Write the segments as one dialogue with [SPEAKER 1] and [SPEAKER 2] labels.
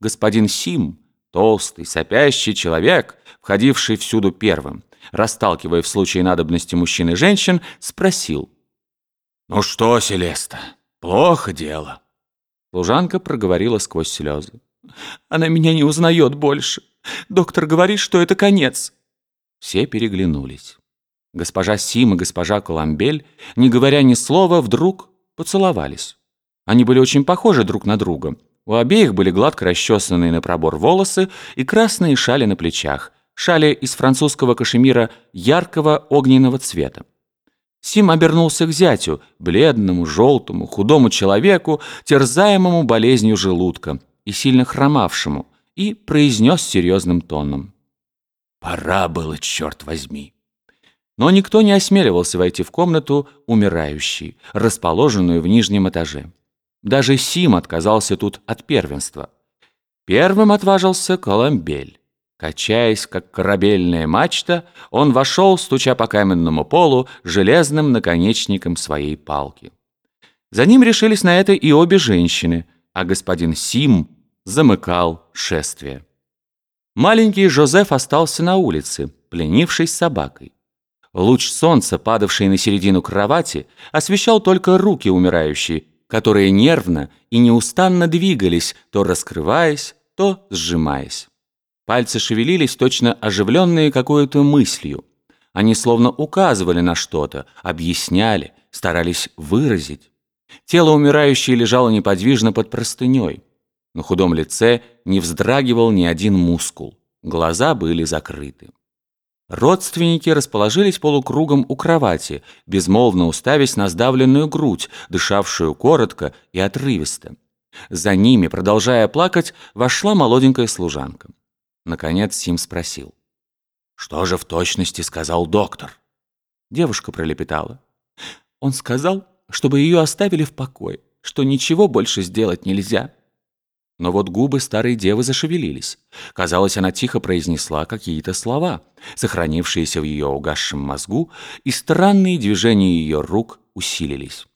[SPEAKER 1] Господин Сим, толстый, сопящий человек, входивший всюду первым, расталкивая в случае надобности мужчин и женщин, спросил. «Ну что, Селеста, плохо дело?» Служанка проговорила сквозь слезы.
[SPEAKER 2] «Она меня не узнает больше. Доктор говорит, что это конец».
[SPEAKER 1] Все переглянулись. Госпожа Сим и госпожа Коламбель, не говоря ни слова, вдруг поцеловались. Они были очень похожи друг на друга. У обеих были гладко расчесанные на пробор волосы и красные шали на плечах, шали из французского кашемира яркого огненного цвета. Сим обернулся к зятю, бледному, желтому, худому человеку, терзаемому болезнью желудка и сильно хромавшему, и произнес серьезным тоном.
[SPEAKER 3] «Пора было, черт возьми!»
[SPEAKER 1] Но никто не осмеливался войти в комнату умирающей, расположенную в нижнем этаже. Даже Сим отказался тут от первенства. Первым отважился Коломбель. Качаясь, как корабельная мачта, он вошел, стуча по каменному полу, железным наконечником своей палки. За ним решились на это и обе женщины, а господин Сим замыкал шествие. Маленький Жозеф остался на улице, пленившись собакой. Луч солнца, падавший на середину кровати, освещал только руки умирающей, которые нервно и неустанно двигались, то раскрываясь, то сжимаясь. Пальцы шевелились, точно оживленные какой-то мыслью. Они словно указывали на что-то, объясняли, старались выразить. Тело умирающей лежало неподвижно под простыней. На худом лице не вздрагивал ни один мускул. Глаза были закрыты. Родственники расположились полукругом у кровати, безмолвно уставясь на сдавленную грудь, дышавшую коротко и отрывисто. За ними, продолжая плакать, вошла молоденькая служанка. Наконец Сим спросил.
[SPEAKER 3] «Что же в точности сказал доктор?»
[SPEAKER 1] Девушка пролепетала. «Он сказал, чтобы ее оставили в покое, что ничего больше сделать нельзя». Но вот губы старой девы зашевелились. Казалось, она тихо произнесла какие-то слова, сохранившиеся в ее угасшем мозгу, и странные движения ее рук усилились.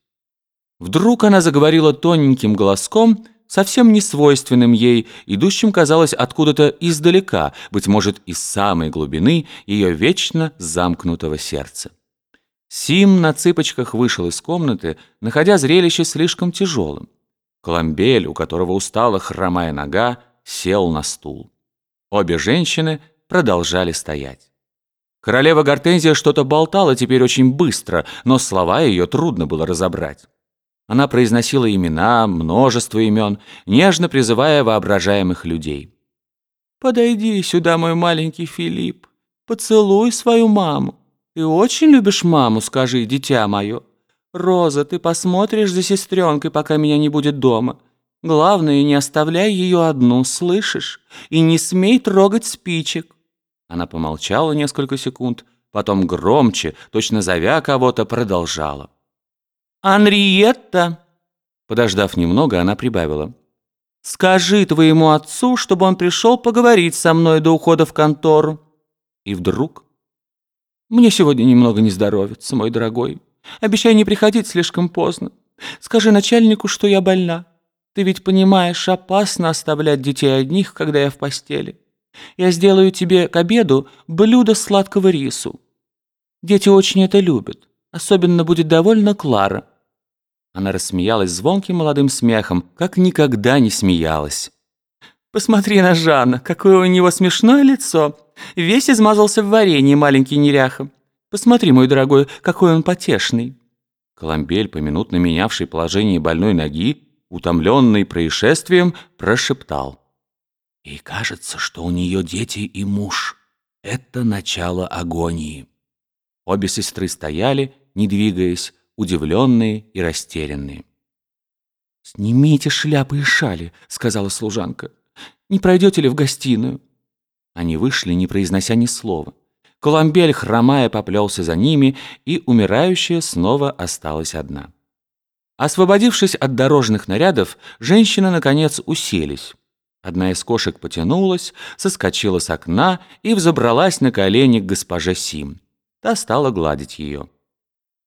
[SPEAKER 1] Вдруг она заговорила тоненьким голоском, совсем не свойственным ей, идущим, казалось, откуда-то издалека, быть может, из самой глубины ее вечно замкнутого сердца. Сим на цыпочках вышел из комнаты, находя зрелище слишком тяжелым. Коломбель, у которого устала хромая нога, сел на стул. Обе женщины продолжали стоять. Королева Гортензия что-то болтала теперь очень быстро, но слова ее трудно было разобрать. Она произносила имена, множество имен, нежно призывая воображаемых людей.
[SPEAKER 2] «Подойди сюда, мой маленький Филипп, поцелуй свою маму. Ты очень любишь маму, скажи, дитя мое. Роза, ты посмотришь за сестренкой, пока меня не будет дома. Главное, не оставляй ее одну, слышишь? И не смей трогать спичек».
[SPEAKER 1] Она помолчала несколько секунд, потом громче, точно зовя кого-то, продолжала.
[SPEAKER 2] «Анриетта!»
[SPEAKER 1] Подождав немного, она прибавила.
[SPEAKER 2] «Скажи твоему отцу, чтобы он пришел поговорить со мной до ухода в контору».
[SPEAKER 1] И вдруг...
[SPEAKER 2] «Мне сегодня немного не здоровится, мой дорогой. Обещай не приходить слишком поздно. Скажи начальнику, что я больна. Ты ведь понимаешь, опасно оставлять детей одних, когда я в постели. Я сделаю тебе к обеду блюдо сладкого рису. Дети очень это любят. Особенно будет довольна Клара.
[SPEAKER 1] Она рассмеялась звонким молодым смехом, как никогда не смеялась.
[SPEAKER 2] «Посмотри на Жана, какое у него смешное лицо. Весь измазался в варенье, маленький неряха. Посмотри, мой дорогой, какой он потешный».
[SPEAKER 1] Коломбель, поминутно менявший положение больной ноги, утомленный происшествием, прошептал.
[SPEAKER 3] «И кажется, что у нее дети и муж. Это начало агонии».
[SPEAKER 1] Обе сестры стояли, не двигаясь, удивленные и растерянные.
[SPEAKER 2] «Снимите шляпы и шали», — сказала служанка. «Не пройдете ли в гостиную?»
[SPEAKER 1] Они вышли, не произнося ни слова. Коломбель, хромая, поплелся за ними, и умирающая снова осталась одна. Освободившись от дорожных нарядов, женщины, наконец, уселись. Одна из кошек потянулась, соскочила с окна и взобралась на колени к госпоже Сим. Та стала гладить ее.